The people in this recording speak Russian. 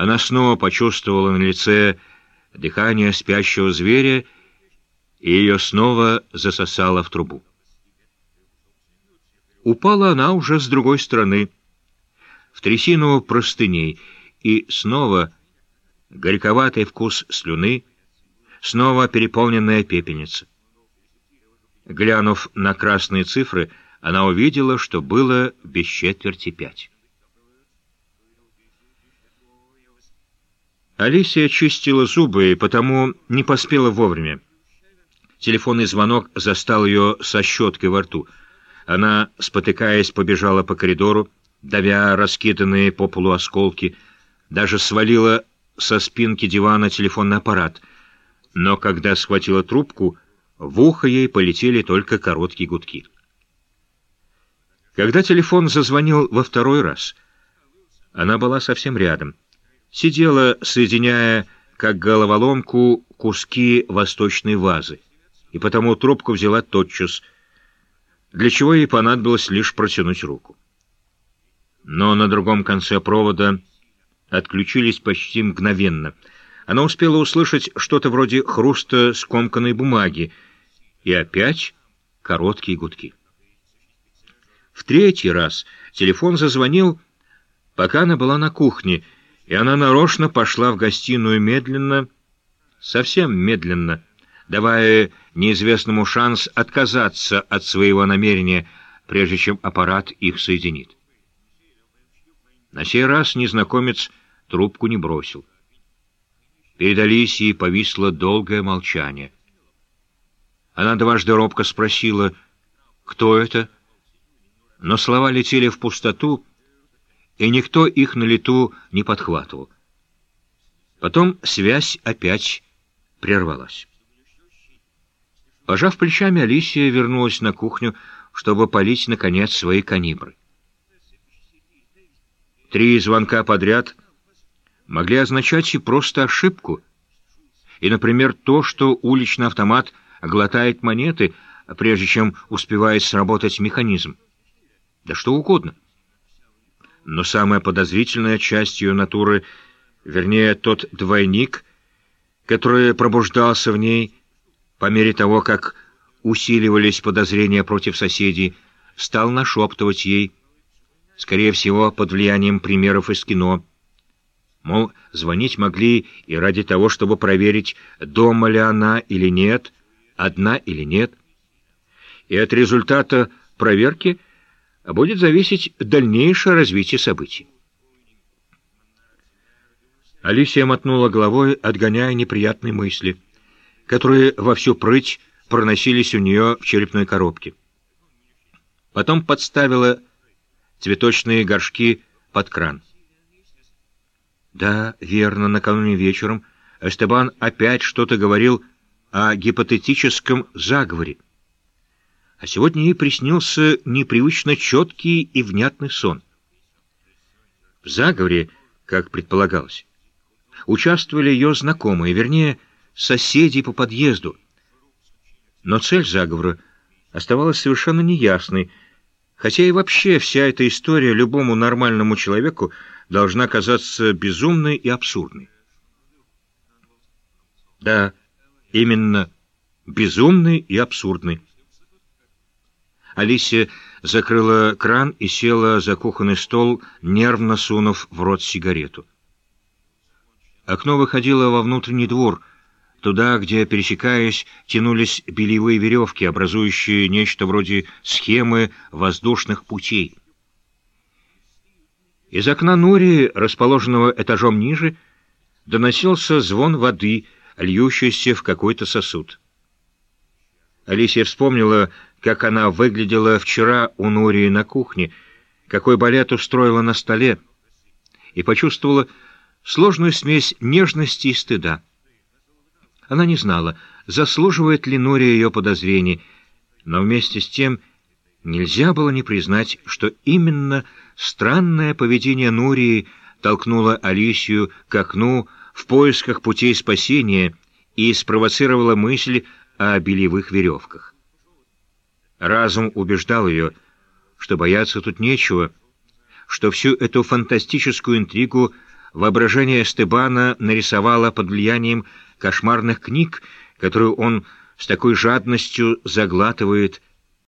Она снова почувствовала на лице дыхание спящего зверя, и ее снова засосало в трубу. Упала она уже с другой стороны, в трясину простыней, и снова горьковатый вкус слюны, снова переполненная пепельница. Глянув на красные цифры, она увидела, что было без четверти пять. Алисия чистила зубы и потому не поспела вовремя. Телефонный звонок застал ее со щеткой во рту. Она, спотыкаясь, побежала по коридору, давя раскиданные по полу осколки, даже свалила со спинки дивана телефонный аппарат. Но когда схватила трубку, в ухо ей полетели только короткие гудки. Когда телефон зазвонил во второй раз, она была совсем рядом. Сидела, соединяя, как головоломку, куски восточной вазы, и потому трубку взяла тотчас, для чего ей понадобилось лишь протянуть руку. Но на другом конце провода отключились почти мгновенно. Она успела услышать что-то вроде хруста скомканной бумаги, и опять короткие гудки. В третий раз телефон зазвонил, пока она была на кухне, и она нарочно пошла в гостиную медленно, совсем медленно, давая неизвестному шанс отказаться от своего намерения, прежде чем аппарат их соединит. На сей раз незнакомец трубку не бросил. Перед Алисией повисло долгое молчание. Она дважды робко спросила, кто это, но слова летели в пустоту, и никто их на лету не подхватывал. Потом связь опять прервалась. Пожав плечами, Алисия вернулась на кухню, чтобы полить, наконец, свои канибры. Три звонка подряд могли означать и просто ошибку, и, например, то, что уличный автомат глотает монеты, прежде чем успевает сработать механизм. Да что угодно. Но самая подозрительная часть ее натуры, вернее, тот двойник, который пробуждался в ней по мере того, как усиливались подозрения против соседей, стал нашептывать ей скорее всего, под влиянием примеров из кино. Мол, звонить могли и ради того, чтобы проверить, дома ли она или нет, одна или нет. И от результата проверки будет зависеть дальнейшее развитие событий. Алисия мотнула головой, отгоняя неприятные мысли, которые во всю прыть проносились у нее в черепной коробке. Потом подставила цветочные горшки под кран. Да, верно, накануне вечером Эстебан опять что-то говорил о гипотетическом заговоре. А сегодня ей приснился непривычно четкий и внятный сон. В заговоре, как предполагалось, участвовали ее знакомые, вернее, соседи по подъезду. Но цель заговора оставалась совершенно неясной, Хотя и вообще вся эта история любому нормальному человеку должна казаться безумной и абсурдной. Да, именно безумной и абсурдной. Алисия закрыла кран и села за кухонный стол, нервно сунув в рот сигарету. Окно выходило во внутренний двор — туда, где, пересекаясь, тянулись белевые веревки, образующие нечто вроде схемы воздушных путей. Из окна Нури, расположенного этажом ниже, доносился звон воды, льющейся в какой-то сосуд. Алисия вспомнила, как она выглядела вчера у Нурии на кухне, какой балет устроила на столе, и почувствовала сложную смесь нежности и стыда. Она не знала, заслуживает ли Нори ее подозрений, но вместе с тем нельзя было не признать, что именно странное поведение Нурии толкнуло Алисию к окну в поисках путей спасения и спровоцировало мысль о белевых веревках. Разум убеждал ее, что бояться тут нечего, что всю эту фантастическую интригу воображение Стебана нарисовало под влиянием кошмарных книг, которую он с такой жадностью заглатывает